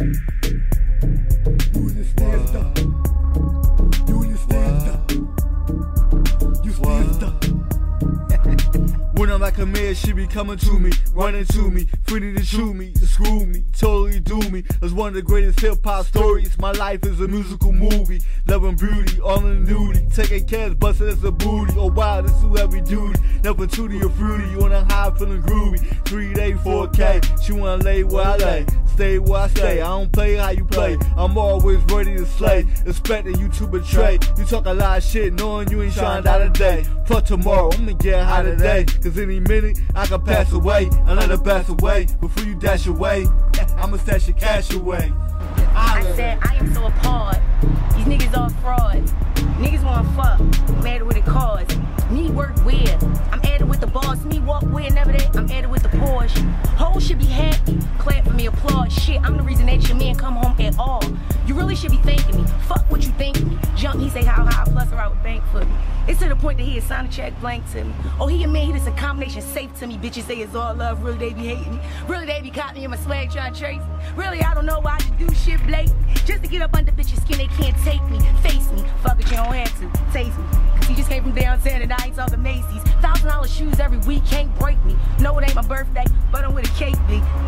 You Like a man, she be coming to me, running to me, freely to chew me, to screw me, totally do me. It's one of the greatest hip hop stories. My life is a musical movie. Love and beauty, all in nudie. Taking cares, busted as a booty. Oh wow, this is heavy duty. Never tooty or fruity. You on a high, feeling groovy. 3 day, 4K. She wanna lay where I lay. Stay where I stay. I don't play how you play. I'm always ready to slay. Expecting you to betray. You talk a lot of shit, knowing you ain't shined out today. For tomorrow, I'm gonna get high today. Cause any minute I can pass away. I let it pass away before you dash away. I'ma stash your cash away. I said I am so appalled. These niggas all frauds. Niggas want fuck. Mad with a cause. Me work where? I'm added with the boss. Me walk where? Never that. I'm added with the Porsche. Hoes should be happy. Clap for me, applaud. Shit, I'm the reason that your man come home at all. You really should be thanking me. Fuck what you think me. Jump, he say how high, plus or I would bank for me. It's to the point that he signed a check blank to me. Oh, he a man, he just a combination safe to me. Bitches say it's all love, really they be hating me. Really they be caught me in my swag trying to trace me. Really, I don't know why I do shit blatant. Just to get up under bitches' skin, they can't take me. Face me, fuck it, you don't have to. Taste me. Cause he just came from downtown and I ain't talking Macy's. Thousand dollar shoes every week can't break me. No, it ain't my birthday, but I'm with a cake.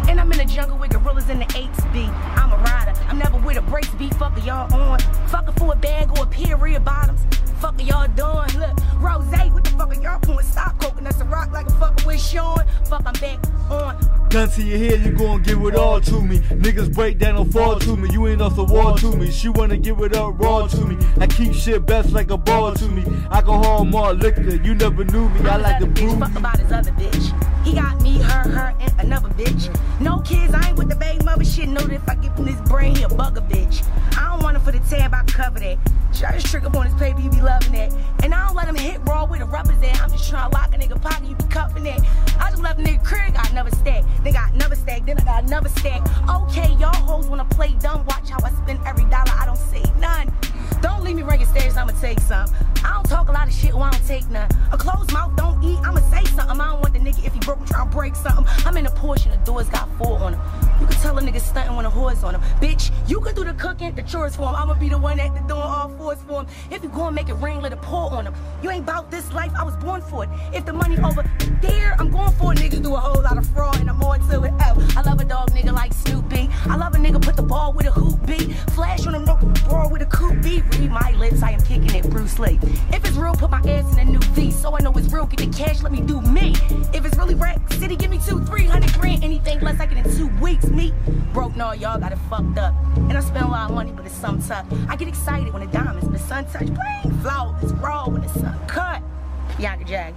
And I'm in the jungle with gorillas Stop coconuts and rock like a fucker with Sean. Fuck, I'm back on. Gun to your head, you gon' give it all to me. Niggas break down and fall to me. You ain't off the wall to me. She wanna give it up raw to me. I keep shit best like a ball to me. Alcohol, more liquor. You never knew me. I like the bitch, blue. Fuck about his other bitch. He got me, her, her, and another bitch. No kids, I ain't with the baby mother shit. Know that if I give him this brain, bug a bitch. I don't want him for the tab, I cover that. Try to trick up on his paper, you be loving that. And I don't let him hit raw with the rubber at. I'm just trying to lock a nigga pocket, you be cuffing that. I just left a nigga crib, got another stack. Then got another stack, then I got another stack. Okay, y'all hoes wanna play dumb. Watch how I spend every dollar, I don't say none. Don't leave me running stairs, I'ma take some. I don't talk a lot of shit, well, I don't take none. A closed mouth don't eat, I'ma say something. I don't want the nigga if he broke, try to break something. I'm in a and the doors got four on them. Tell a nigga stunting when a horse on him. Bitch, you can do the cooking, the chores for him. I'ma be the one at the door, all fours for him. If you go and make it rain, let it pour on him. You ain't about this life, I was born for it. If the money over there, I'm going for it. Niggas do a whole lot of fraud and I'm on to it. Oh, I love a dog nigga like Snoopy. I love a nigga put the ball with a hoop B. Flash on him, no ball with a coupe B. Read my lips, I am kicking it Bruce Lee. If it's real, put my ass in a new V. So I know it's real, get the cash, let me do me. If it's really rack city, give me two, three hundred grand. Anything less, Weeks. Me broke, no, y'all got it fucked up. And I spend a lot of money, but it's some tough. I get excited when the diamonds the sun touch. Bling, flawless, raw when the sun cut. Yaka Jag.